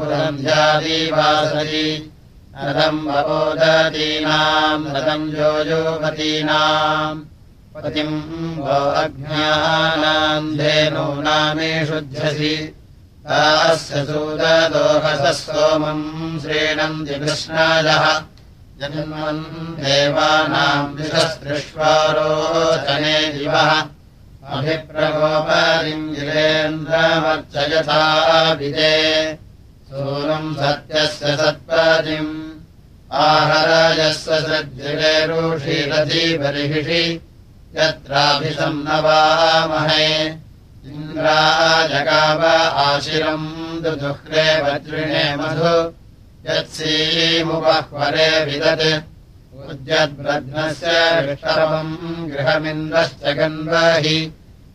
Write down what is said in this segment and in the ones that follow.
पुरन्ध्यादिवासरि रथम् भवोदतीनाम् रथम् योजोपतीनाम् पतिम् वो अज्ञानाम् धेनूनामेषुध्यसि तास्य सूददोहसः सोमम् श्रीणन्ति कृष्णायः जन्मन् देवानाम् दिशस्पृष्वारोचने दिवः। अभिप्रगोपरिम् जिरेन्द्रमर्चयथा विदे सूनम् सत्यस्य सत्पदिम्। आहराजस्य सद्भिरेरुषिरधिबर्हिषि यत्राभिसन्नवामहे इन्द्राजगाव आशिरम् दुदुह्रे वज्रिणे मधु। यत्सीमुपह्वरे विदत्। उद्यद्ब्रध्नस्य विष्टवम् गृहमिन्द्रश्च गन्वहि।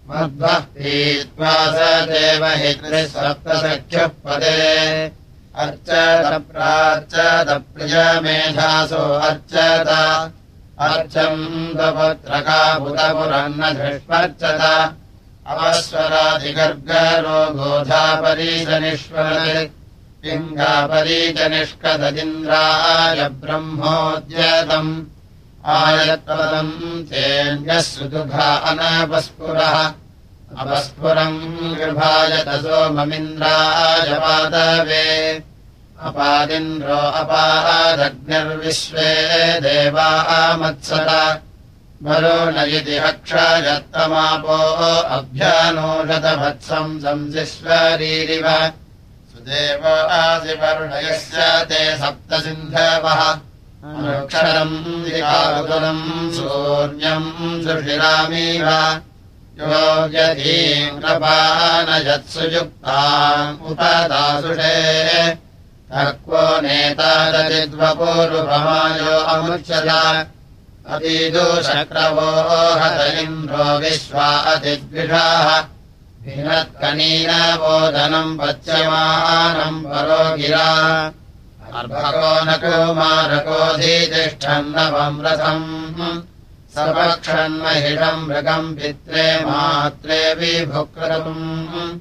मध्वः पीत्वा स देवहि त्रिसप्तसख्युः पदे। अर्चतप्रार्चतप्रियमेधासो अर्चत। अर्चम् दपत्रकाबुतपुरन्न धृष्वर्चत अवस्वरादिगर्गरो गोधापरीशनिष्वरे पिङ्गापरीचनिष्कददिन्द्राय ब्रह्मोद्यतम्। आयत्पदम् तेऽन्यः सुदुघा अनपस्फुरः अपस्फुरम् गृभायत सोममिन्द्राय पादवे। अपादिन्द्रो अपादग्निर्विश्वे देवामत्सत संसिश्वरीरिव। सुदेव आदिवरुणयस्य ते अनुक्षरम् विकारुदलम् सूर्यम् सुषिरामीव। योग्यधीन्द्रपानयत्सुयुक्ताम् उपदासुषे। तक्वो नेतादतिद्वपूर्वमायो अमुच्यत अतीदुशक्रवो हत इन्द्रो विश्वा अतिद्विषाः। विनत्कनीनबोधनम् पच्यमानम् परो गिरा। अर्भको न कुमारकोऽधितिष्ठन्नवम् रथम्। सपक्षन्महिषम् मृगम् पित्रे मात्रे विभुक्रतुम्।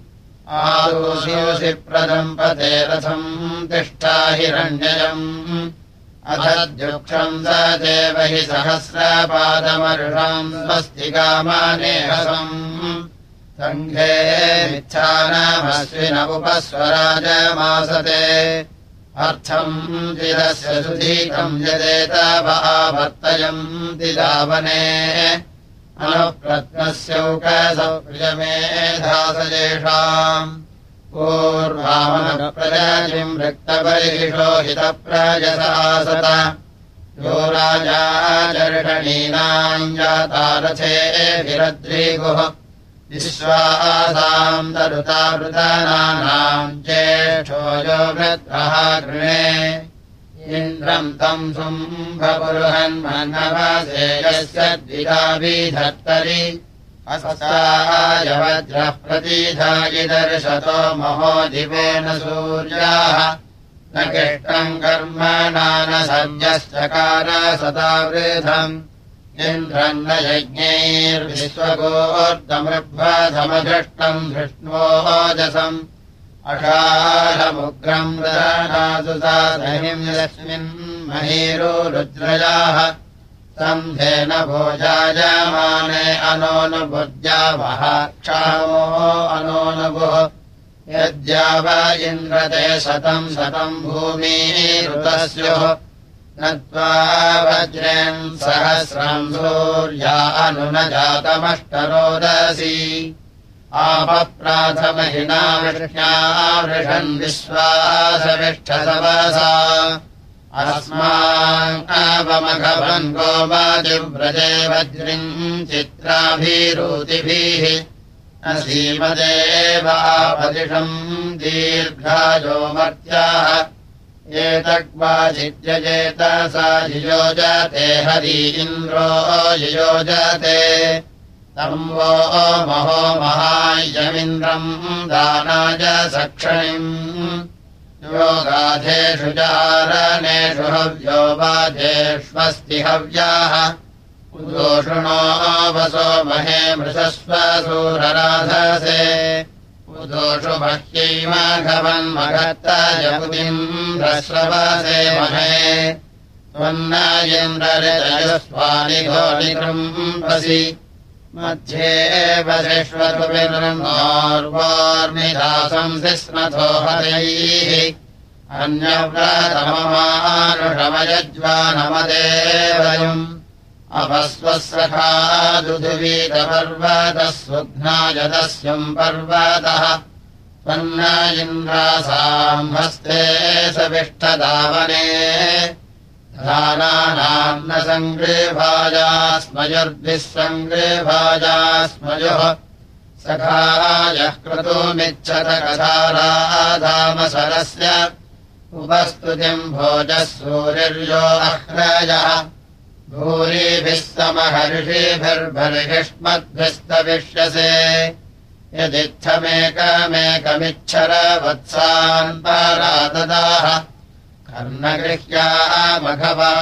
आदोषि प्रदम्पते रथम् तिष्ठा हिरण्ययम् अधद्युक्षम् स देव हि सहस्रपादमर्षम् स्वस्तिकामानेहसम् सङ्घे मिच्छानमश्विन उपस्वराजमासते अर्थम् चिरस्य सुधीकम् यदेतवावर्तयन्ति दावने। अनुप्रत्नस्यौकसप्रियमेधासजेषाम् पूर्वामनप्रजातिम् रक्तपरिषो हितप्रजसासत यो राजाचर्षणीनाम् जातारथेभिरद्रीगुः विश्वासाम् तरुतावृतानाम् ज्येष्ठो यो वृत्रः गृणे इन्द्रम् तम् शुम्भपुरुहन्मन्नवसेयस्य द्विधाभिधर्तरि अस्तायवज्रः प्रतीधायिदर्शतो महो दिवेन सूर्याः। न किष्टम् कर्म नान सञ्जश्चकार सदावृधम् इन्द्रम् न यज्ञैर्विश्वगोर्दमृभ्वधमधृष्टम् धृष्णोजसम् अषाढमुग्रम् साधनिम् यस्मिन् महीरो रुद्रजाः सन्धेन भोजायमाने अनोनुभुज्यावः क्षामो अनोनुभुः यद्याव इन्द्रते शतम् शतम् भूमिरुतस्युः। न त्वा वज्रेन् सहस्रम् सूर्या अनुन जातमष्टरोदसी आपप्राथमहिना वृष्ण्या वृषन् विश्वासविष्ठसवसा अस्माकवमघवन् गोमादिव्रजे वज्रिम् चित्राभिरूतिभिः असीमदेवापदिषम् दीर्घायो मर्त्याः एतग्वाजित्यजेत सा युयोजते हरि इन्द्रो युयोजते तम् वो महो महायमिन्द्रम् दानाय सक्षणिम् योगाधेषु चारणेषु हव्यो। बाधेष्वस्ति हव्याः उदोषुणो वसो महे मृषस्वसूरराधसे। उदोषु बह्यैमाघवन्मघत्तजमुदिम् ह्रस्रवसे महे। त्वन्नायन्द्रजयस्वानि घोलिकृम्पसि मध्ये वसिष्वतुर्वार्मिदासंसि स्मथो हरैः दुधुवीतपर्वतः स्वघ्नायदस्यम् पर्वतः त्वन्न इन्द्रासाम् हस्ते सविष्टदावने धानानाम् न सङ्गृभाजा स्मयुर्भिः सङ्गृभाजा स्मयोः सखायः क्रतुमिच्छत कथाराधामसरस्य उपस्तुतिम् भोजः सूर्यो अह्रजः भूरिभिः समहर्षिभिर्भर्हिष्मद्भिस्तविष्यसे। यदित्थमेकमेकमिच्छर वत्सान् पाराददाः कर्णगृह्यामघवा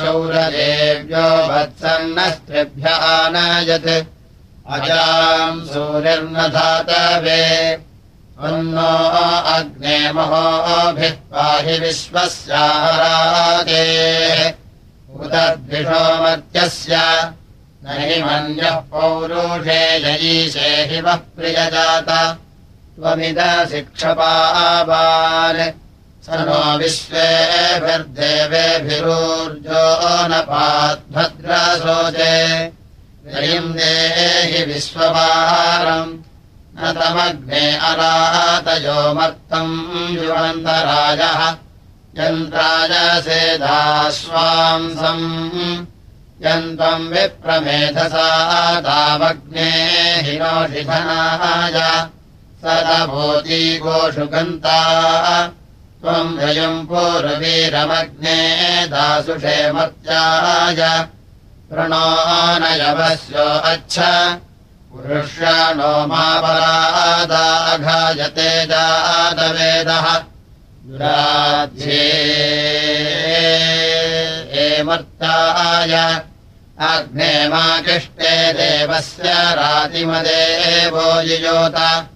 सौरदेव्यो वत्सन्नस्त्रिभ्य आनयत्। अजाम् सूर्यर्न धातवे अन्नो अग्ने महोभिः पाहि विश्वस्यारागे उदद्विषोमर्त्यस्य न हि मन्यः पौरुषे जयीशे हि वः प्रियजात। त्वमिदशिक्षपाबान् स नो विश्वेभिर्देवेभिरूर्जो न पाद्भद्रशोचे ययिम् देहि विश्ववारम् न तमग्ने अरातयोमर्थम् युवन्तराजः। यन्त्राजसेदाश्वांसम् यन्त्वम् विप्रमेधसा तावग्ने हिनोषिधनाय सदभूती गोषु गन्ता त्वम् रयम् पूर्वीरमग्ने दासुषे अच्छ। पुरुष्याणो मापरादाघायते जातवेदः। एमर्ताय अग्ने मा किष्टे देवस्य रातिमदेवो युजोत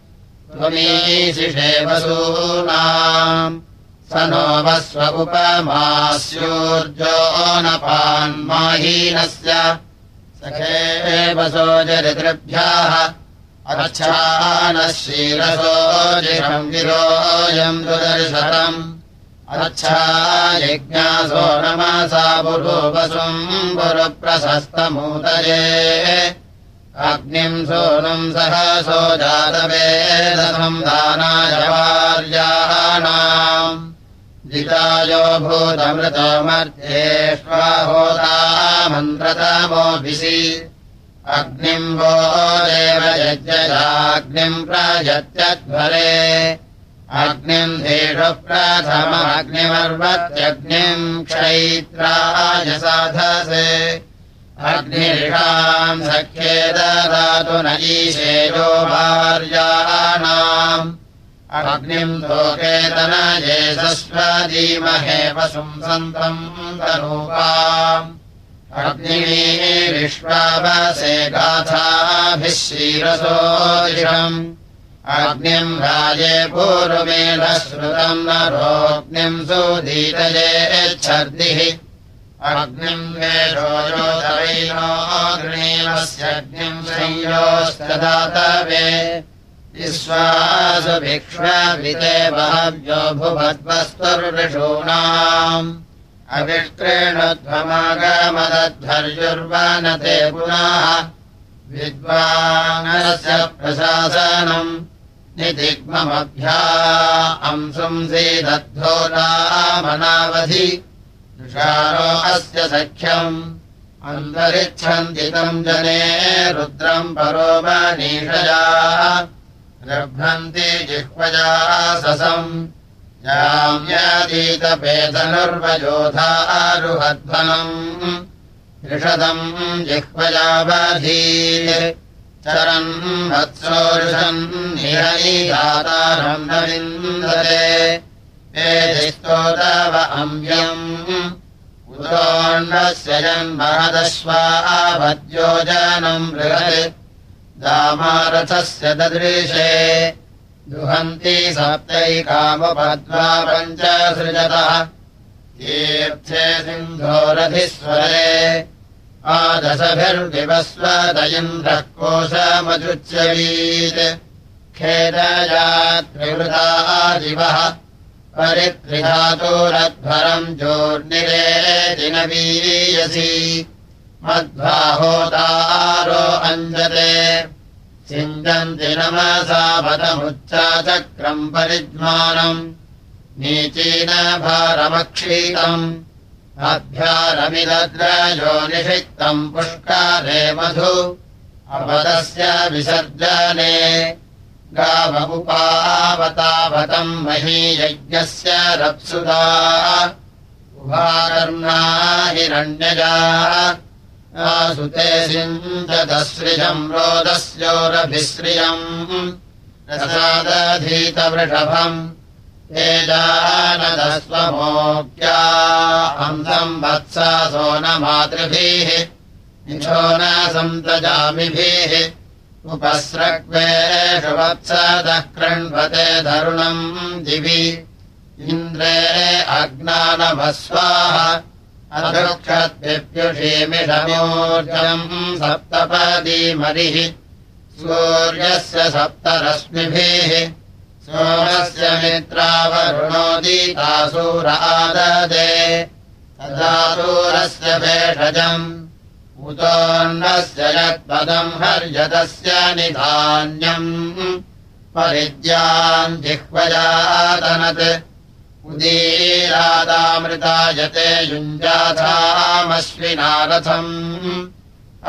त्वमीशिषे वसूनाम् स नो वस्व उपमास्योर्जो नपान्माहीनस्य सखे वसोजरितृभ्याः अच्छानः क्षीरसोजिरम् गिरोऽयम् दुदर्शतम्। अच्छा यज्ञासो नमसा पुरोवसुम् पुरप्रशस्तमूतये अग्निम् सोनुम् सहसो जातवेदसम् दानाय वार्याणाम् जितायो भूतमृतो मर्त्येष्वाहोता मन्त्रतमोभिषि अग्निम् वो देव यज्ञजाग्निम् प्रयत्यध्वरे अग्निम् धेषु प्रथमग्निमर्वत्यग्निम् क्षैत्राय साधसे। अग्निषाम् सख्ये ददातु ईशेयो भार्याणाम् अग्निम् लोकेतनये सस्वदीमहे वसुम् सन्तम् तनूपाम्। अग्निविश्वावसे गाथाभिः क्षीरसोदिषम्। अग्निम् राजे पूर्वमेधः श्रुतम् नरोऽग्निम् सुदीतयेच्छर्दिः अग्निम् योधवैनो गृणीमस्यग्निम् संयोस्तदातवे विश्वासु भिक्ष्वाभिते बहव्यो भुवद्वस्तुर्षूणाम् अभिष्क्रेणध्वमागमदध्वर्युर्वनते पुनः। विद्वानस्य प्रशासनम् निदिग्ममभ्या अंसुंसीदद्धो नामनावधि। तुषारो अस्य सख्यम्। अन्तरिच्छन्ति तम् जने रुद्रम् परो मनीषया गर्भन्ति जिह्वजा ससम् याम्यादीतपेतनुर्वयोधारुहध्वनम् ऋषदम् जिह्वजावधी। चरन् वत्सोरुषन् निरयीदातारम् न विन्दते एधिस्तोदव अम्यम्। उतोऽन्नस्य जन्महदश्वाभद्योजनम् बृहत् दामारथस्य ददृशे। दुहन्ति सप्तैकामपद्मा पञ्च सृजतः। तीर्थे सिन्धोरधिस्वरे। आदशभिर्विवस्वदयिन्द्रः कोशमजुच्यवीत् खेदयात्रिवृता दिवः परित्रिधातोरध्वरम् जोर्निरे दिनवीयसि मध्वाहोतारो अञ्जते। सिञ्जन्ति नमसा पदमुच्चाचक्रम् परिज्मानम् नीचीनभारमक्षीतम् अभ्यारमिदद्रजो निषिक्तम् पुष्कारे मधु। अपदस्य विसर्जने। गावमुपावतावतम् महीयज्ञस्य रप्सुदा। उभाकर्णा हिरण्यजा सिञ्चदश्रियम् रोदस्योरभिश्रियम् रसादधीतवृषभम् तेजानदस्वमोक्या हंसम् वत्सा सोनमातृभिः निशो न सन्तजामिभिः उपस्रग्वेषु वत्सदः कृण्वते धरुणम् दिवि इन्द्रे अज्ञानमस्वाः अदृक्षद्विप्युषीमिषमोर्जम् सप्तपदीमरिः सूर्यस्य सप्तरश्मिभिः सोमस्य मित्रावरुणोदीतासूराददे तदासूरस्य भेषजम् उतोऽन्नस्य यत्पदम् हर्यतस्य निधान्यम् परिद्याम् जिह्वजातनत् उदीरादामृतायते युञ्जाथामश्विनारथम्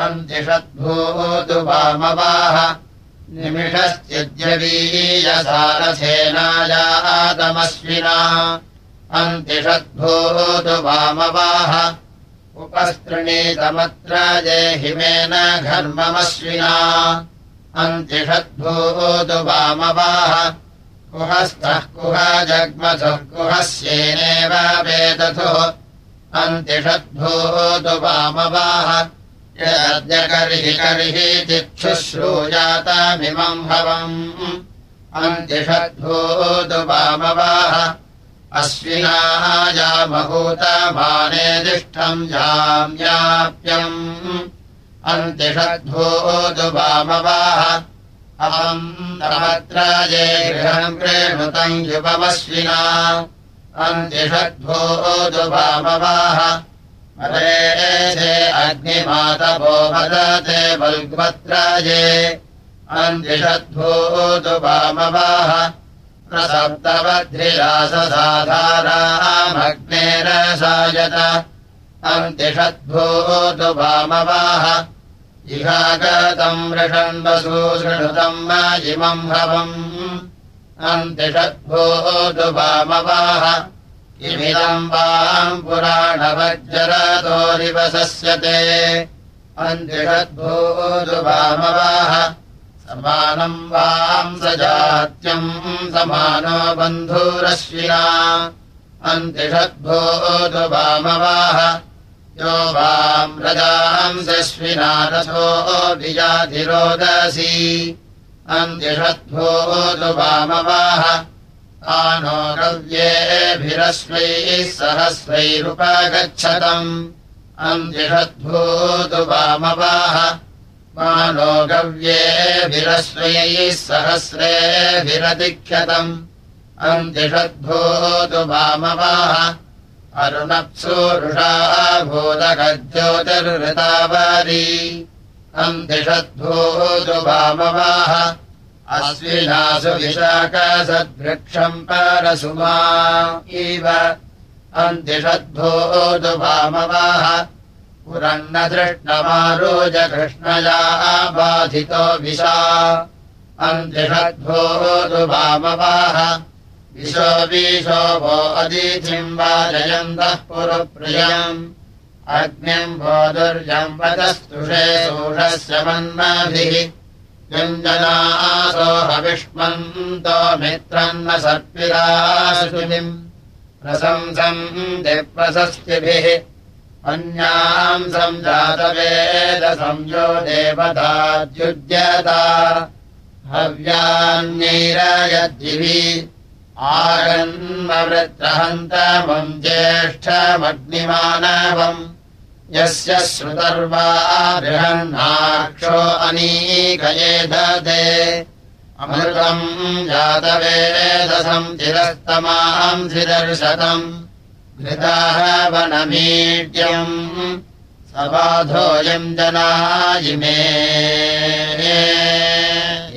अन्तिषद्भूतु वामवाह निमिषश्चिद्यवीयसारथेनायातमश्विना। अन्तिषद्भूतु वामवाह उपस्तृणीतमत्र जेहिमेन घर्ममश्विना। अन्तिषद्भूतु वामवाह कुहस्तः कुह जग्मथुः कुहस्येनेव वेदथुः अन्तिषद्भूतु वामवाह यद्यकर्हि कर्हि चिक्षुश्रूजातमिमम् भवम् अन्तिषद्भूतु वामवाह अश्विनाः जामभूतमानेदिष्ठम् जाम्याप्यम् अन्तिषद्भूतु वामवाह अहम् ये गृहम् प्रेणुतम् युपमश्विना अन्तिषद्भूतु वामवाह मरे अग्निमातपो वदते बल्ग्वत्राजे अन्तिषद्भूतु वामवाह प्रसप्तवध्रिराससाधारामग्नेरसायत अन्तिषद्भूतु वामवाह इहागतम् वृषण्वसूसृणुतम् इमम् भवम् अन्तिषद्भूतु वामवाह इमिदम् वाम् पुराणवज्जरतोरिवसस्यते अन्तिषद्भूतु वामवाह समानम् वाम् स जात्यम् समानो बन्धुरश्विना। अन्तिषद्भूतु वामवाह यो वाम् रथोऽभिजाधिरोदसी अन्तिषद्भूतु वामवाह। आनो रव्येभिरश्वैः सहस्रैरुपगच्छतम्। अन्तिषद्भूतु वामवाह। मानो गव्येभिरश्वैः सहस्रेभिरतिख्यतम्। अन्तिषद्भूतु वामवाह अरुणप्सूरुषा भूतगज्योतिर्हृतावारी अन्तिषद्भूतु वामवाह अश्विनासु विशाखसद्वृक्षम् परसुमा इव। वामवाह पुरन्न दृष्टमारोज कृष्णया बाधितो विशा अन्तिषद्भूतु वामवाह विशो विशोभो अदिथिम् वाजयन्तः पुरप्रियम्। अग्निम् भो दुर्यम् वदस्तुषे सूषस्य मन्माभिः। व्यञ्जनासो हविष्मन्तो मित्रन्न सर्पिराशुनिम् प्रशंसम् दिप्रशस्तिभिः। अन्याम् सञ्जातवेदसंयो देवताद्युज्यता। हव्यान्यैरयद्भिः आगन्मवृत्रहन्तमम् ज्येष्ठमग्निमानवम् यस्य श्रुतर्वा बृहन्नाक्षो अनीकये ददे अमृतम् जातवेदसम् चिरस्तमाम् शिदर्शतम् घृताः वनमीड्यम् सबाधोऽयम् जनायिमे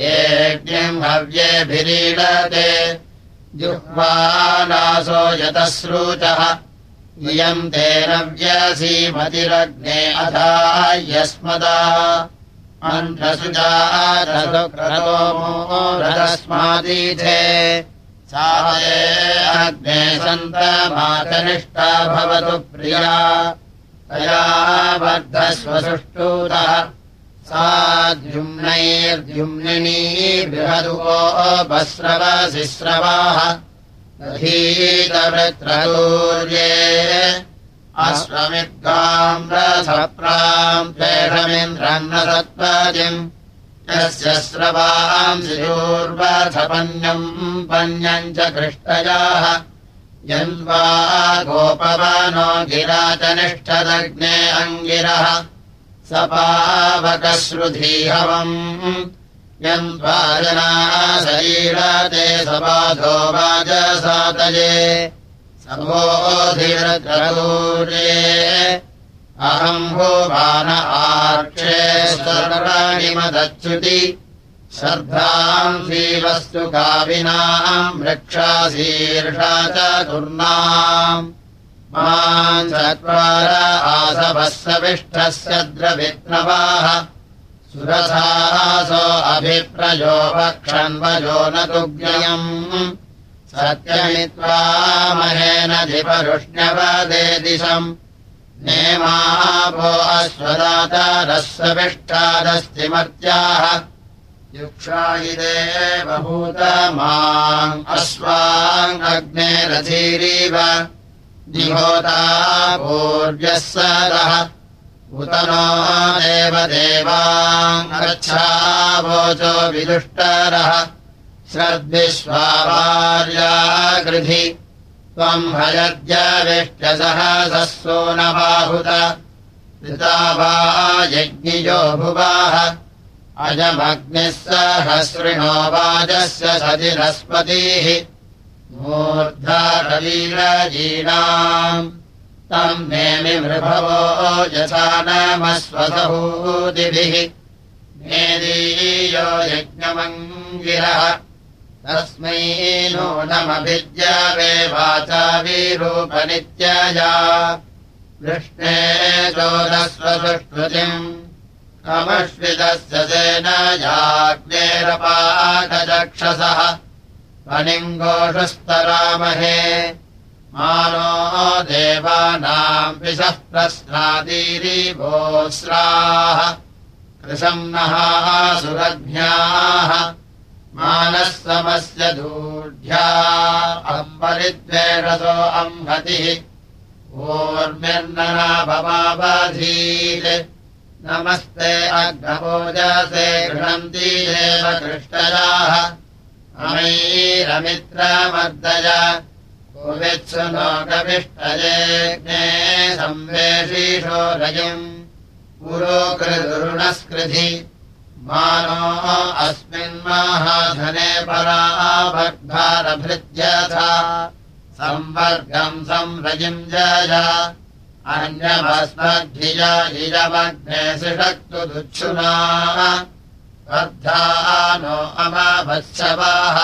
येज्ञम् हव्येभिरीडते जुह्वानासो यतश्रूचः इयम् तेन व्यसीमतिरग्ने अथा यस्मदा मन्त्रसुजातस्मादीथे सा अग्ने सन्तमातनिष्ठा भवतु प्रिया। तया बद्धस्वसुष्टूतः सा द्युम्नैर्द्युम्निनी बृहदुवो भस्रवशिश्रवाः धीतवृत्रदूर्ये अश्वमिद्गाम् रसप्राम् पेषमिन्द्रन्नसत्पदिम् यस्य स्रवाम् शिशूर्वसपन्यम् पन्यम् च कृष्टयाः यन्वा गोपवनो गिराचनिष्ठदग्ने अङ्गिरः सपावकश्रुधीहवम्। यन्त्वा जना शरीरते सबाधो वाजसातये सबोधिरद्रदूर्ये अहम् भुवान आर्क्षे सर्वाणिमदच्युति श्रद्धाम् श्रीवस्तु काविनाम् वृक्षाशीर्षा च दुर्नाम् माम् चत्वार द्रवित्नवाः। सुरसासो अभिप्रयो वक्षन्वजो न तुग्ययम् सत्यमित्वा महेन धिपरुष्ण्यवदे दिशम्। अश्वदातरः मर्त्याः युक्षायिदे बभूत माम् अश्वाङ्ग्नेरथीरीव पूर्व्यः सरः उत नो देवदेवाङ्गच्छावोचो विदुष्टरः। श्रद्विश्वार्याकृधि त्वम् हयद्यविष्ट्यसहसो न बाहुत। पिता वा यज्ञियो भुवाः। अजमग्निः सहस्रिणो वाजस्य सदिनस्पतिः मूर्धारवीरजीनाम् तम् नेमि मृभवो यथा नमस्वसहूतिभिः। मेदीयो यज्ञमङ्गिरः। तस्मै नूनमभिद्यावे वाचा वीरूपनित्यया कृष्णे चोदस्वसुष्टुतिम् कमश्वितस्य सेन फणिङ्गोषुस्तरामहे मानो देवानाम् विषः प्रस्नादीरिभोस्राः कृशम् नः सुरज्ञाः मानः समस्य दूढ्या। अम्बरिद्वेषसो अम्भतिः। ऊर्मिर्नना भवावधीत् नमस्ते अग्नभोजसे गृह्णन्ति एव कृष्टयाः अमैरमित्रमर्दय। कुवित्सु लोकविष्टये संवेशीषो रजम् पुरोकृदुरुणस्कृधि मानो अस्मिन्माहाधने पराभग्भारभृत्यथा संवर्गम् संरजिम् जय। अन्यभस्मद्धिया इजमग्ने सिषक्तु दुच्छुना नो अमाभत्सवाः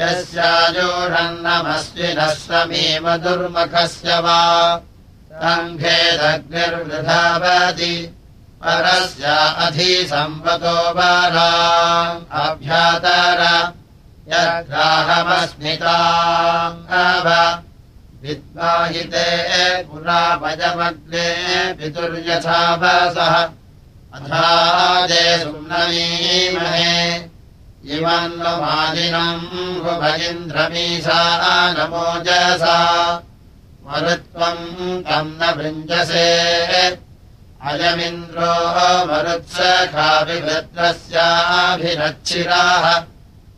यस्याजोषन्नमस्विनः समीम दुर्मुखस्य वा सङ्घेदग्निर्वृधावति परस्य अधिसम्पतो बाला अभ्यातर यद्राहमस्मिता विद्वाहिते पुराभजमग्ने पितुर्यथावसः अथा जे सुम्नमीमहे। इमन्वमादिनम् भुभगिन्द्रमीषा नमोजसा मरुत्वम् तम् न भृञ्जसे। अयमिन्द्रो मरुत्सखाभिभद्रस्याभिरच्छिराः।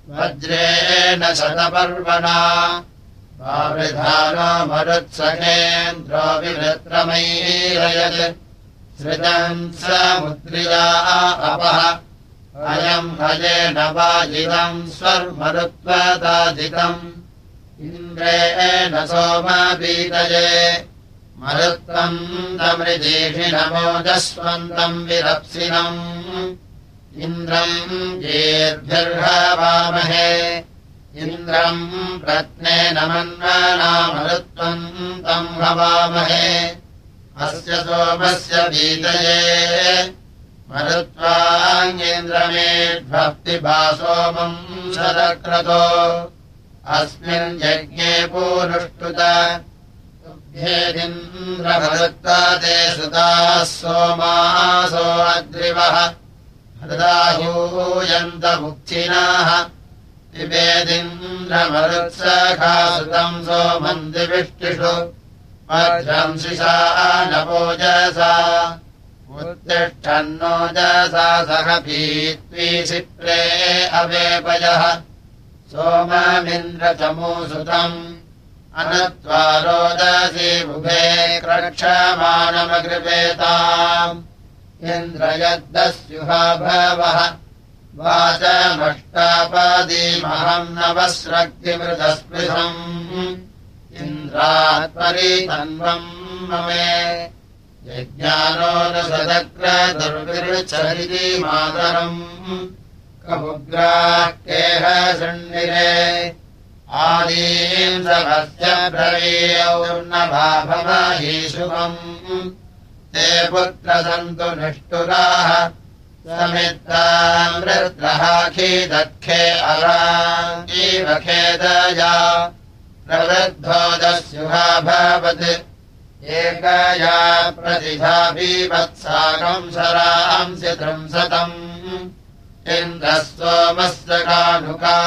वज्रेण शतपर्वणा। वृधानो मरुत्सखेन्द्रो विवृत्रमैरयत् सृजम् समुद्रिया अपः। अयम् भजेन वाजितम् स्वर्मरुत्वदाजितम्। इन्द्रेण सोमबीतये मरुत्वम् तमृजेषिणमोजस्वन्तम् विरप्सिनम्। इन्द्रम् येर्भिर्हवामहे इन्द्रम् रत्नेन मन्मनामरुत्वम् तम् हवामहे अस्य सोमस्य बीतये मरुत्वाङ्गेन्द्रमेभक्तिभा सोमम् शतक्रतो अस्मिन् यज्ञे पूरुष्टुत ेदिन्द्रभरुत्वादे सुताः सोमासो अग्रिवः। हृदाहूयन्तमुक्थिनाः पिबेदिन्द्रमरुत्सखासुतम् सोमन्दिविष्टिषु मध्वंसिषा नवोजसा उत्तिष्ठन्नोजसा सह भीत्वीसिप्रे अवेपयः सोममिन्द्रचमूसुतम् अनत्वा रोदसी बुभे क्रक्षमाणमकृपेताम् इन्द्रयद्दस्युहा भवः वाचमष्टापादीमहम् नवस्रक्तिमृतस्पृशम् इन्द्रात्परि तन्वम् ममे। यज्ञानो न सदग्रदुर्विरुचरिति मातरम् कमुग्राः केह शृण्डिरे आदीन्द्रभस्य ब्रवीयौर्णभाभमहीशुभम् ते पुत्रसन्तु निष्ठुराः समित्रामृद्रहाखीदखे अराङ्गीव खेदया प्रवृद्धोदस्युहाभवत् एकया प्रतिभाभिवत्साकम् शरांसि त्रिंशतम् इन्द्रः सोमस्य कानुका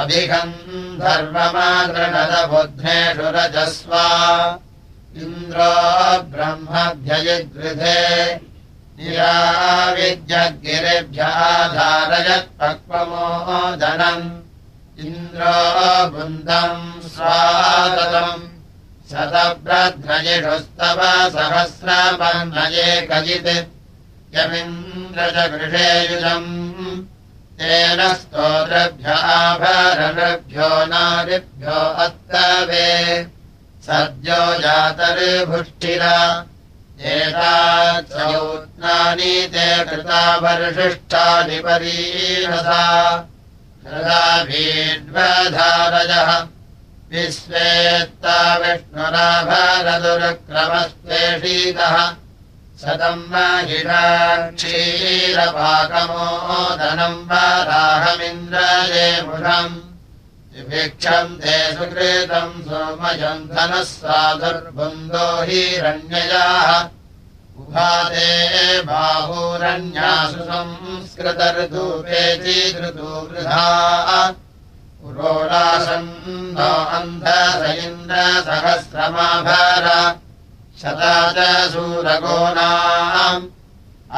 अभिघम् धर्ममादृणदबुद्धेषु रजस्वा। इन्द्रो ब्रह्मभ्यजिगृधे निराविद्यगिरिभ्याधारयत्पक्वमोदनम् इन्द्रो स्वादतम् शतभ्रध्रजिषुस्तव सहस्रपन्नये कजित्। यमिन्द्र च गृहेयुजम् तेन स्तोत्रभ्य आभरणभ्यो नारिभ्यो अत्तवे। सद्यो जातर्भुष्ठिरा एतानि ते कृता वर्षिष्ठानि परीहसा हृदाभीड्वधारजः विश्वेत्ता विष्णुराभरदुर्क्रमस्त्वेषीतः सतम् महिषाक्षीरपाकमोदनम् वाराहमिन्द्रये मुषम्। विभिक्षम् ते सुकृतम् सोमयम् धनः साधुर्बुन्दो हिरण्ययाः उभाते बाहूरण्यासु संस्कृतर्धूपे चीदृतु वृथा पुरोलासन्नो अन्धस इन्द्रसहस्रमाभार शता च सूरगोणाम्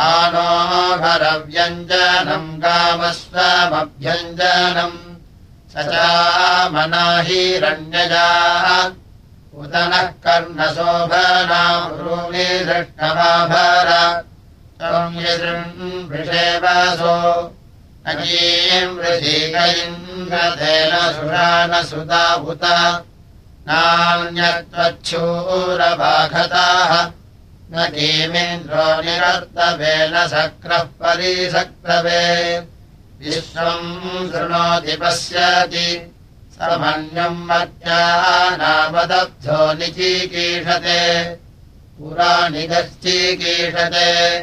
आनोहरव्यञ्जनम् गामस्वमभ्यञ्जनम् स चामनाहिरण्यजाः उत नः अजीम् वृषीकैन्द्रतेन सुषानसुता उत नान्यत्वच्छूरभाखताः न कीमिन्द्रो निरर्तवेन सक्रः परिसक्तवे विश्वम् शृणोति पश्यति मत्या नामदब्धो निचीकीषते। पुरा निगश्चीकीषते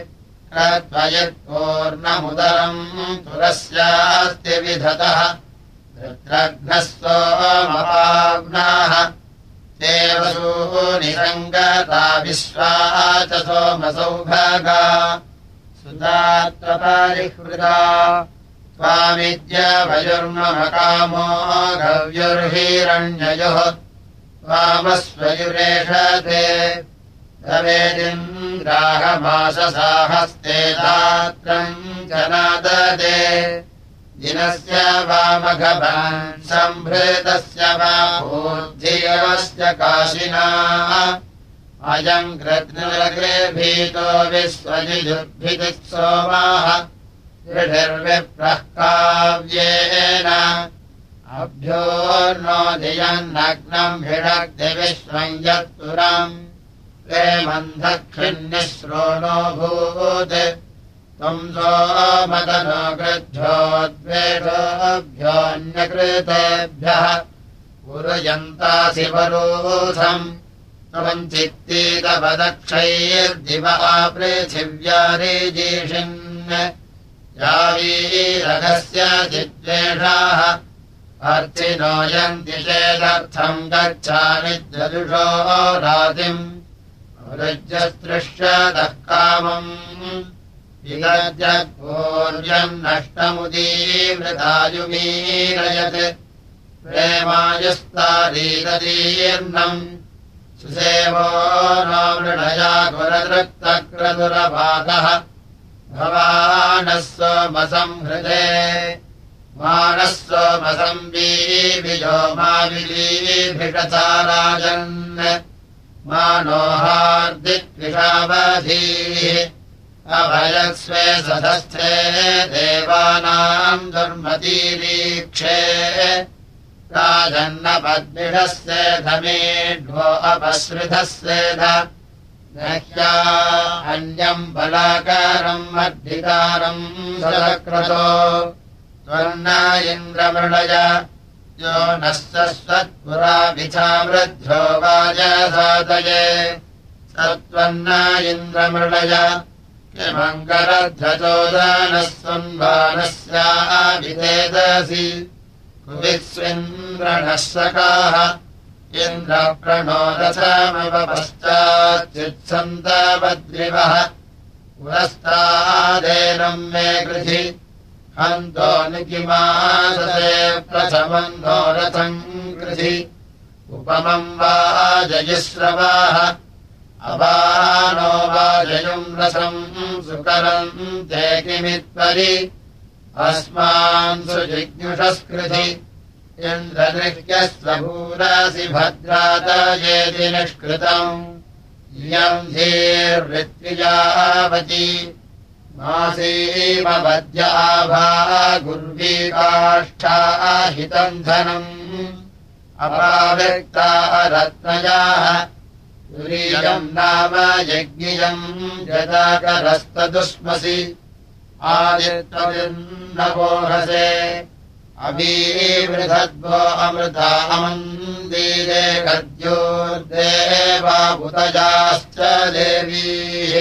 त्वयत्पूर्णमुदरम् पुरस्यास्ति विधतः। वृत्रघ्नस्तोमपाग्नाः देवसूनिरङ्गता विश्वा च सोमसौभगा। सुतात्वपरिहृदा त्वामस्वयुरेषते तवेदिन्द्राहमाससाहस्ते दात्रम् जनाददे दिनस्य वामघवान् सम्भृतस्य वा भूर्धियवस्य काशिना। अयम् कृत्नगृहे भीतो विश्वजिदुर्भिदिः सोमाः दृढिर्विप्रः काव्येन अभ्यो नो धियन्नग्नम् भिषग्धिविश्वम् यत्पुरम् प्रेमन्धक्षिन्निःश्रो नो भूत् त्वम् सोमदनो गृद्धोद्वेषोऽभ्योऽन्यकृतेभ्यः पुरयन्तासि वरोधम् त्वम् चित्तीतपदक्षैर्दिवा पृथिव्यारिजीषिन् यावीरघस्य चिद्वेषाः अर्थिनो यन्ति चेदर्थम् गच्छामि रातिम् वृज्यस्तृष्यतः कामम्। विगजपूर्यम् नष्टमुदीवृतायुमीरयत् प्रेमायुस्तारीरदीर्णम् सुसेवो कुरदृक्तक्रदुरपाकः भवानः सोमसंहृते मानः सोमसंवीविजो मा विलीभिषता राजन् मानोहार्दिक्विषावधीः अभयस्वे सधस्थे देवानाम् दुर्मतीरीक्षे। राजन्नपद्मिषस्येधमेढ्वो अपसृधस्येध नह्या अन्यम् बलाकारम् वर्धिकारम् सलक्रतो त्वन्न इन्द्रमृणय। यो नः सत्पुराभिचावृद्धो वाजसादये सत्त्वन्न इन्द्रमृणय। किमङ्करध्वचोदनः स्वन्वानस्याभिधेदसि कुविस्विन्द्रणः सकाः इन्द्रप्रणोदशमव पश्चाच्युत्सन्तवद्रिवः पुरस्तादेनम् मे कृधि हन्तो निकिमादसे प्रथमम् नो रथम् कृधि उपमम् वा जयिश्रवाः अवानो वाजयुम् रथम् सुकरम् ते किमित्परि। अस्मान् सुजिज्ञुषस्कृधि इन्द्रदृह्यस्वभूरासि भद्रातयेति निष्कृतम्। इयम् धीर्वृत्विजावती मासीमवद्याभा गुर्वी काष्ठाहितम् धनम्। अपाव्यक्ता रत्नयाः तुरीयम् नाम यज्ञियम् यदाकरस्तदुष्मसि आदित्वविन्नवोहसे अबीवृधद्वो अमृता अमन्दीरे गद्योर्देवाभुतजाश्च देवीः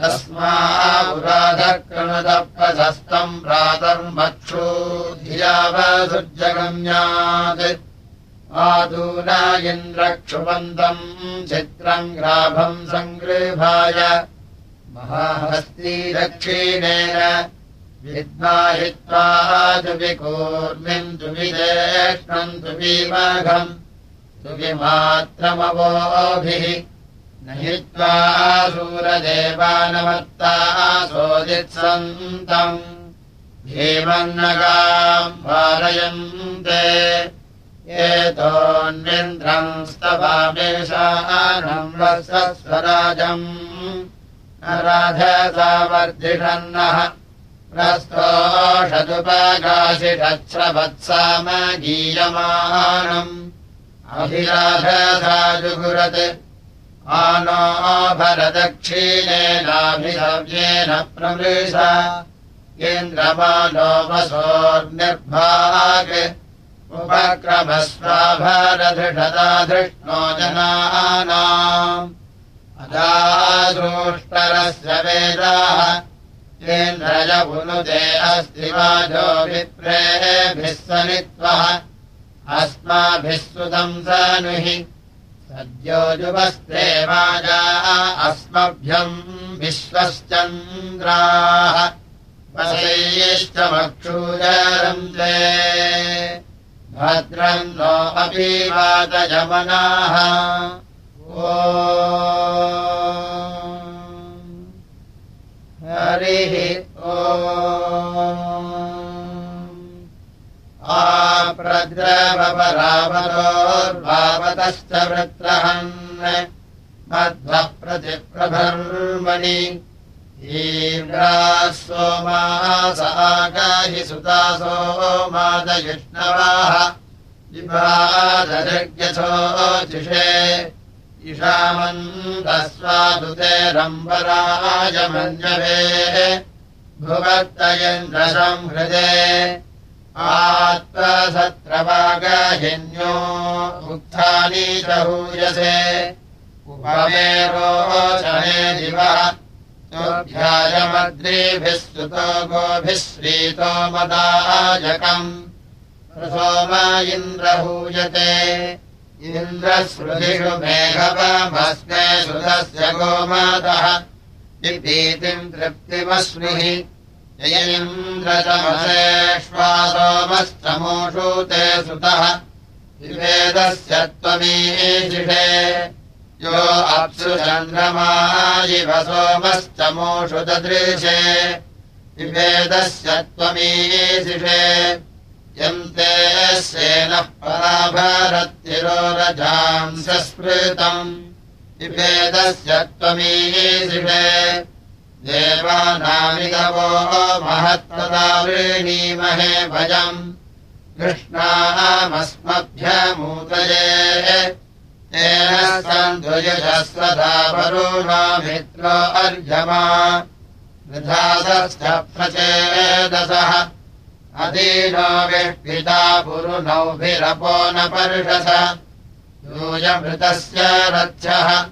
तस्मापुराधकृणदप्रशस्तम् प्रातर्मक्षो धियावसुर्जगम्यात् आदूना इन्द्रक्षुबन्तम् चित्रम् ग्राभम् सङ्गृभाय महाहस्ती दक्षिणेन विद्माहित्वा दुविकूर्मिम् दुविदेष्णम् दुविमघम्। दुविमात्रमवोभिः। न हित्वा सूरदेवानमत्ता सोदित्सन्तम्। भीमन्नगाम् पारयन्ते एतोऽन्विन्द्रम् स्तवामेषानम् वत्सस्वराजम्। राधसावर्धिषन्नः प्रस्तोषदुपकाशिषच्छ्रवत्सामगीयमानम् अभिराधसा जुगुरत् आनो भरदक्षिणेनाभिहव्येन प्रमृश केन्द्रमालोमसोर्निर्भाग् उपक्रमस्वाभरधृषदा धृष्णो जनानाम्। अदादृष्टरस्य वेदाः केन्द्रज पुनुते अस्ति वाजो विप्रेभिः सनित्वः। अस्माभिः सुतम् सनुहि सद्यो जुवस्ते वाजा अस्मभ्यम् विश्वश्चन्द्राः। वसैश्चमक्षूरन्ते भद्रम् नो अपि वातयमनाः ओ हरिः ओ आप्रद्रवपरावतोर्भावतश्च वृत्रहन् मध्वः प्रतिप्रभर्मणि ीव्राः सोमास आगाहि सुतासो मादयुष्णवाः विभादृग्यथोचिषे इषामन्दस्वादुते रम्बराय मञ्जवे भुवत्तयन्द्रसंहृदे आत्मसत्रवागाहिन्यो उत्थानी च हूयसे। उपमेरोचने दिवः। ध्यायमद्रीभिः स्तुतो गोभिः श्रीतो मदायकम् सोम इन्द्रहूयते इन्द्रश्रुतिषु मेघवमस्मे सुधस्य गोमादः विभीतिम् तृप्तिमस्मिः ययिन्द्रचमसेष्वासोमस्तमोषु ते सुतः विवेदस्य त्वमीशिषे यो अप्सु चन्द्रमायिव सोमश्चमोषु ददृशे विभेदस्य त्वमीशिषे यन्ते सेनः पराभरतिरोरजांसस्मृतम् विभेदस्य त्वमीशिषे देवानामिदवो महत्तदा वृणीमहे भजम्। कृष्णामस्मभ्यमूतये तेन सन्धुयशस्वधा वरुणो मित्रो अर्घमा वृथादश्च प्रचेदसः विष्पिता पुरुनौभिरपो न पर्षस यूयमृतस्य रथ्यः।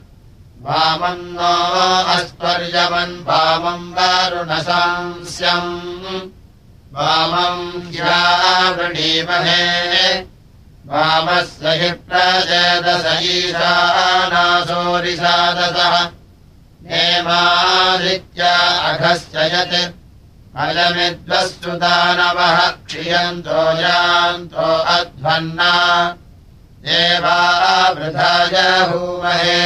वामन्नो अस्पर्यवन् वामम् वारुणसांस्यम्। वामम् ज्यावृणीमहे। वामस्य हि प्रचेदस ईशानासोरिसादसः हेमादित्या अघस्य यत् अयमिद्वस्तु दानवः क्षियन्तो यान्तो अध्वन्ना। देवावृथाय हूमहे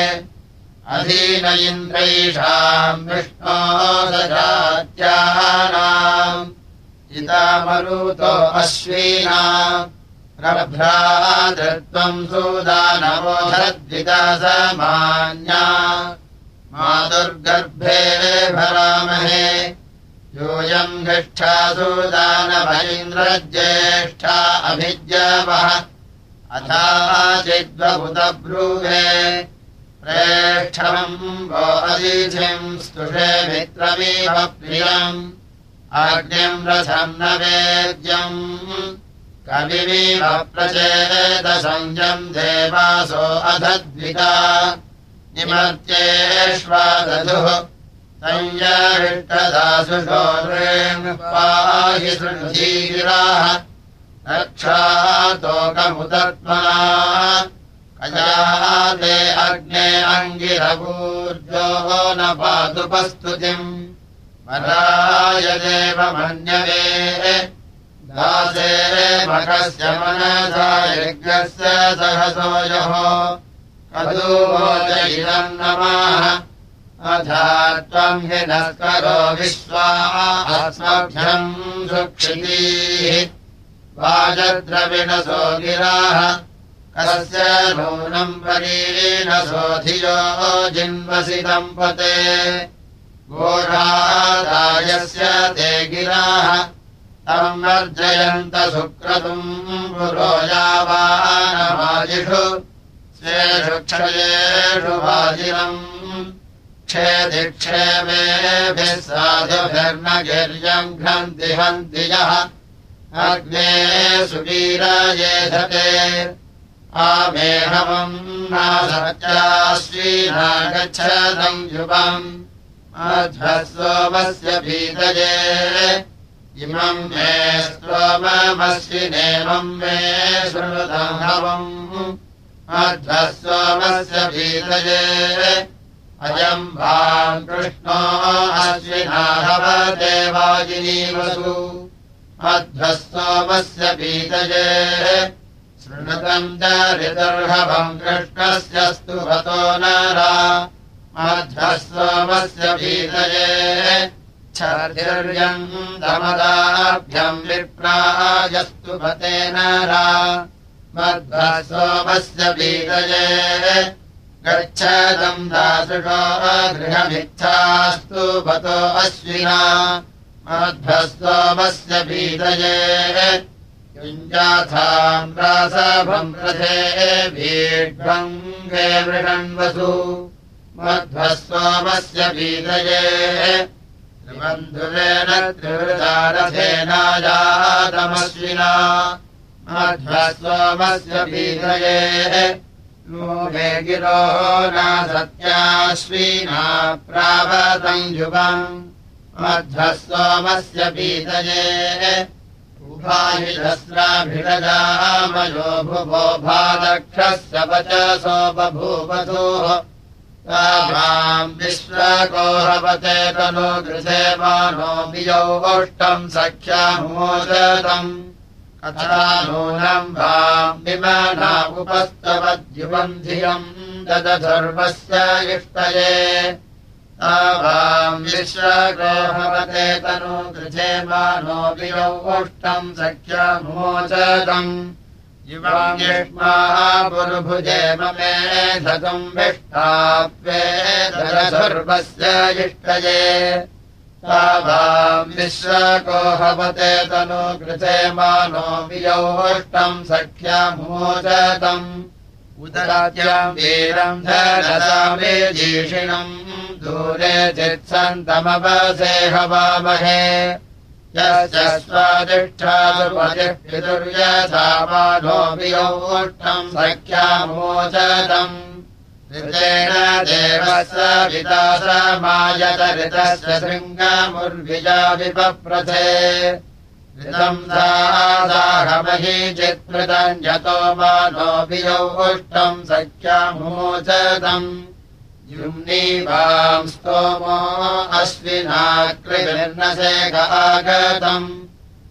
अधीन इन्द्रैषाम् विष्णो सजात्यानाम् इतामरुतो अश्वीना। प्रभ्रातृत्वम् सुदानवोधद्वितासमान्या मातुर्गर्भे भरामहे यूयम् गिष्ठा सुदानभैन्द्रज्येष्ठा अभिज्ञवः। अथा चिद्वभुतब्रूहे प्रेष्ठम् वो अतिथिम् स्तुषे मित्रमेव प्रियम्। आज्ञम् रथम् वेद्यम्। कविमीव प्रचेदसंयम् देवासो अधद्विता निमर्त्येष्वादधुः पाहि सृढीराः रक्षातोकमुदत्मना अजाते अग्ने अङ्गिरपूर्जो न पादुपस्तुतिम् मदाय देवमन्यवे। दासे मखस्य मनसा यज्ञस्य सहसोजः कदूवोच इदम् नमः त्वम् हि नस्करो विश्वा अस्मभ्यम् सुक्षितीः। वाजद्रविणसो गिराः कस्य नूनम् परीनसोऽधियो जिन्वसि दम्पते। गोढादायस्य ते गिराः तम् वर्जयन्त सुक्रतुम् पुरो यावानवाजिषु स्वेषु क्षयेषु वाजिनम् क्षेदिक्षेमेभिः साधुभिर्न गिर्यम् घ्नन्ति हन्ति यः अग्ने सुवीरायेधते आमेहमम् गच्छदम् युवम्। अध्वः सोमस्य भीतये। इमम् मे स्तोममस्विनेमम् मे शृणुतम् हवम्। अध्वः सोमस्य भीतये अयम् वाम् कृष्णो अश्विनाहवदेवाजिनीवसु। मध्वः सोमस्य शृणुतम् च ऋतर्हवम् कृष्णस्य स्तुभतो नरा। मध्वः सोमस्य पीतये छर्यम् दमदाभ्यम् विप्राजस्तु भते नरा। मध्वः सोमस्य पीतये गच्छदम् दासुषो गृहमिच्छास्तु भतो अश्विना। मध्वस्तोमस्य पीतये। युञ्जाथाम् रासभम् रथे भीड्वम् गे वृषण्वसु मध्वस्तोमस्य पीतये। त्रिबन्धुरेण त्रिवृतारथेनाजातमश्विना। मध्वस्तोमस्य पीतये मे गिरो न सत्याश्विना प्रावतम् युवम् मध्वः सोमस्य पीतये। उभाहिषस्राभिषजामयो भुवो भादक्षस्य वचसो बभूवधूः। ताम् विश्वकोहवते तनो गृहे मानो वियौ ओष्टम् सख्यामोदतम् अथा नूनम् वाम् विमाना उपस्तवद्युवम् धियम् ददधर्वस्य इष्टये आवाम् विश्वगोहवते तनु गृहे मानो वियौष्टम् सख्यमोचतम् युवम् युष्माः पुरुभुजे ममे धतुम् विष्टाप्ये धरधर्वस्य इष्टये तावाम् विश्वकोहवते तनु कृते मानो वियौष्टम् सख्यमोचतम्। उदराज्यम् वीरम् धरसामेजीषिणम् दूरे चित्सन्तमवसे हवामहे। यस्य स्वादिष्ठादुपतिर्यथा मानो वियौष्टम् सख्यामोचतम् ऋतेन देवस्य विदासमायतऋतस्य शृङ्गमुर्विजा विपप्रथे ऋतम् दाहमही चित्कृतम् यतो मानो वियौष्टम् सख्यामोचतम् युम्नीवाम् स्तोमो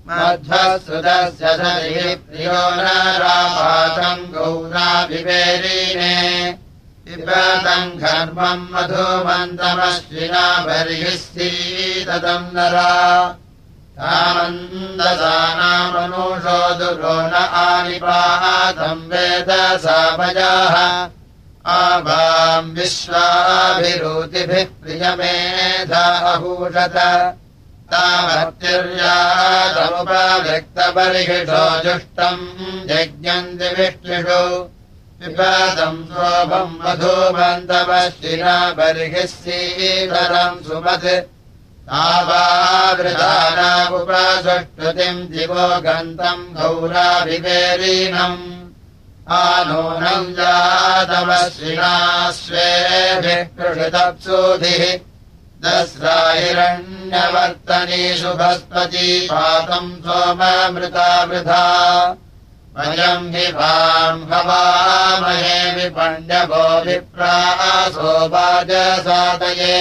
मध्वसुदस्य सरिः प्रियो न रापातम् गौराभिवेरीने पिबतम् घर्मम् मधुमन्तमश्विना बर्हिस्सीदम् नरा। तामन्दसानामनुषो दुरो न आनिपातम् वेदसापजाः आवाम् विश्वाभिरुतिभिः प्रियमेधाहूषत तामर्तिर्यादमुपव्यक्तबर्हिषो जुष्टम् यज्ञम् दिविष्णुषु विपादम् शोभम् मधुमन्तवशिरा बर्हिः सीधरम् सुमत् तावावृतानामुपसुष्टुतिम् दिवो गन्तम् गौराभिवेरीणम् आनूनम् जातमश्विना स्वेभिः कृषितप्सूभिः दस्राहिरण्यवर्तनीषु भस्पती पातम् सोममृतावृथा वाम् हवामहे विपण्डवो विप्रासो वाजसातये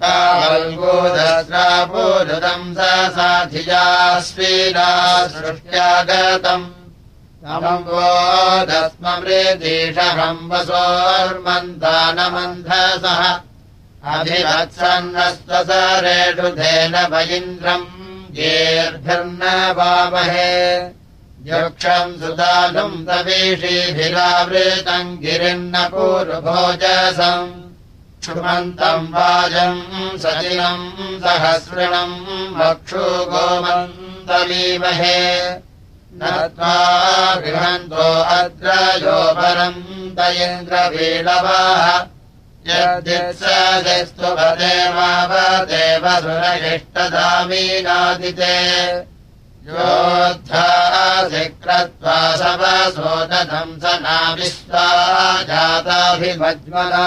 कावल्गोदस्रापूरुदम् स साधियास्वीना सृष्ट्यागतम् नमोदस्ममृदीषहम् वसोर्मन्दानमन्धसः। अभिवत्सन्नस्वसरेषु धेन वैन्द्रम् येर्भिर्न वामहे यक्षम् तवीषीभिरावृतम् गिरिन्न पूर्वभोजसम् क्षुमन्तम् वाजम् सजिनम् सहस्रणम् वक्षु गोमन्तमीमहे नत्वा गृहन्तो अद्रयो परम् दयेन्द्रवीलवाः यद्यस्तु वदेवावदेव सुरगिष्टदामीनादिते योद्धासि क्रत्वा सवसोदधम् स नाविश्वा जाताभिमज्मला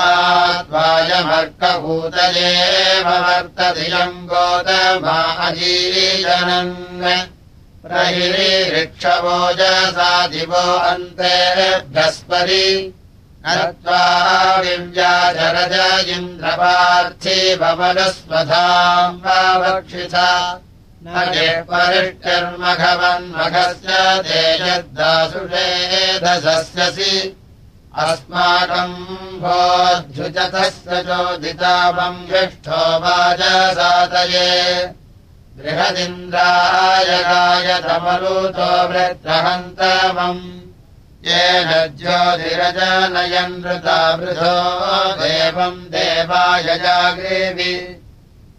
आत्वायमर्कभूतयेव वर्तधियम् गोतमा अजीजनन् प्रहिरीक्षवोजसा दिवो अन्तेभ्यस्परि नत्वा विव्याचरज इन्द्रपार्थी भवनस्वधाम् वक्षिथा न परिष्टर्मघवन्मघस्य तेजद्दासुषेधसस्यसि अस्माकम् भोऽध्युचतस्य चोदितापम् ज्येष्ठो वाजसातये बृहदिन्द्राय गायतमलूतो वृत्रहन्तमम् येन ज्योतिरजनयन् वृता वृथो देवम् देवाय जाग्रेवि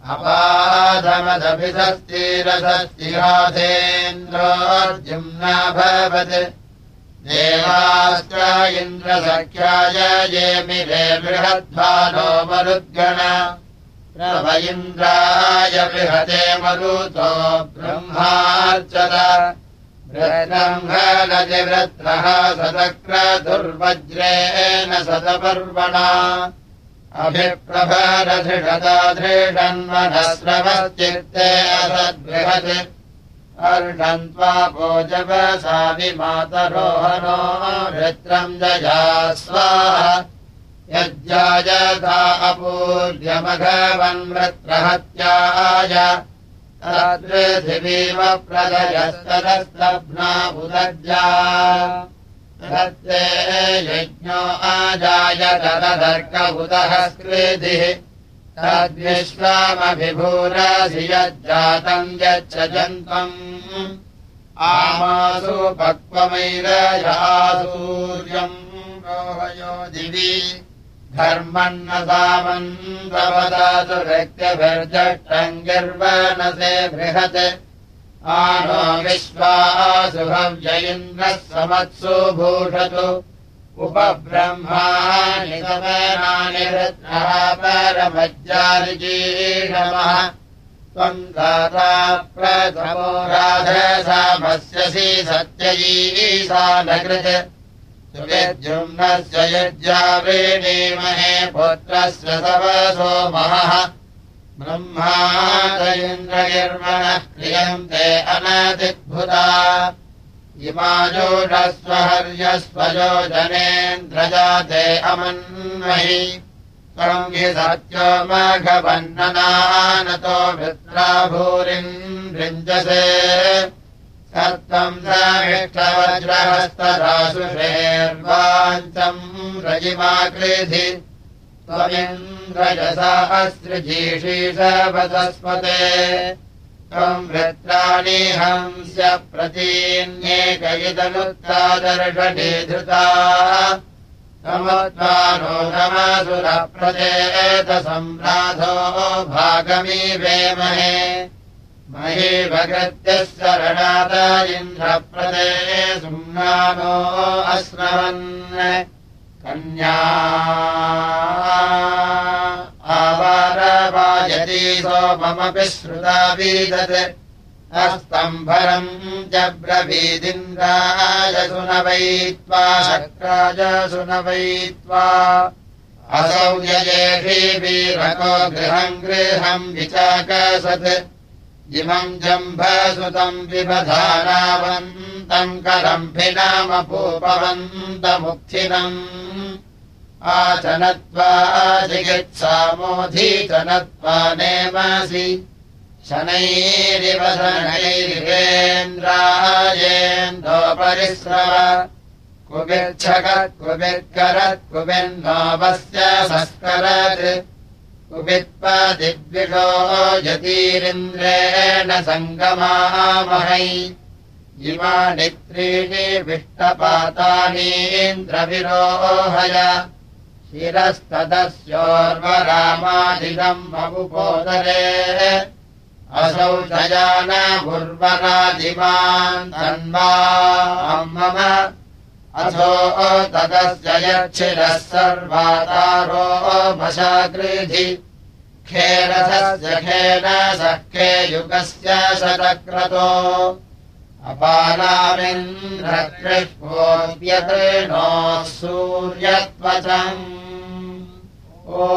अपाधमदभिषस्तिरसस्तिहाधेन्द्रोऽर्जुम्ना भवत्। देवाश्च इन्द्रसख्याय ये मिरे बृहद्भानो मरुद्गण। प्रभ इन्द्राय बृहते मरुतो ब्रह्मार्चत। ब्रह्मनतिवृत्रः सदक्रतुर्वज्रेण सतपर्वणा अभिप्रभरधृषदाधृषन्वनस्रवश्चित्ते असद्बृहत् अर्षन्त्वा भोजवसा विमातरोहनो वृत्रम् जया स्वाहा यज्ञायथा अपूर्यमघवन्वृत्रहत्याय तदृथिवीव प्रदयस्तदस्तभ्ना यज्ञो आजाय तद्विश्वामभिभूरसि यज्जातम् यच्छ जन्तम् आमासु पक्वमैरयासूर्यम् रोहयो दिवि। धर्मन्न सामन्वदातु व्यक्तिभिर्जष्टम् गर्वनसे बृहत् आनो विश्वासुभव्य इन्द्रः समत्सु भूषतु। उपब्रह्माणि समनानि रत्नः परमज्जालिजीषमः त्वम् दाता प्रथमो राधसामस्यसि सत्ययीसा न कृत् सुविद्युम्नस्य यज्ञावेणीमहे पुत्रस्य सवसो महः ब्रह्मादयिन्द्रगिर्मणः क्रियन्ते अनतिद्भुता इमाजोषस्वहर्यस्वजो जनेन्द्रजाते अमन्महि त्वम् हि सत्यो मघवन्ननानतो मित्रा भूरिम् भृञ्जसे सत्त्वम् समिष्टवज्रहस्तदासुषेर्वाञ्चम् रजिमाकृधि त्वमिन्द्रजसाहस्रजीषीषवतस्पते त्वम् वृत्राणि हंस्य प्रतीन्येकयितनुत्तादर्शने धृता तमत्वानो नमसुरप्रचेतसम्राधो भागमी वेमहे मही भगत्यः शरणाद इन्द्रप्रदे सुम्नानो अस्मवन् कन्या आवारवायती सोममपि श्रुता वीदत्। अस्तम्भरम् च वैत्वा शक्राजसु न वैत्वा असौ वीरको गृहम् गृहम् विचाकसत् इमम् जम्भसुतम् विबधानावन्तम् करम्भिनामपूपवन्तमुक्थिनम् आचनत्वा चिकित्सामोऽधीचनत्वा नेमसि शनैरिवधनैर्वेन्द्रायेन्दोपरिस्रव कुबिच्छकत् कुबिर्करत् कुबिर्नोपस्य संस्करत् कुबित्पदिद्विषो यतीरिन्द्रेण सङ्गमामहै। इमानि त्रीणि विष्टपातानीन्द्रविरोहय। दयान भुर्वरादिमान् तन्वा मम अथो ततस्य यच्छिरः सर्वातारो भ्रीधि खेनधस्य खेन सखेयुगस्य शतक्रतो। अपालामिन्द्रिष्वोऽप्यते नोः सूर्यत्वचम्। ओ।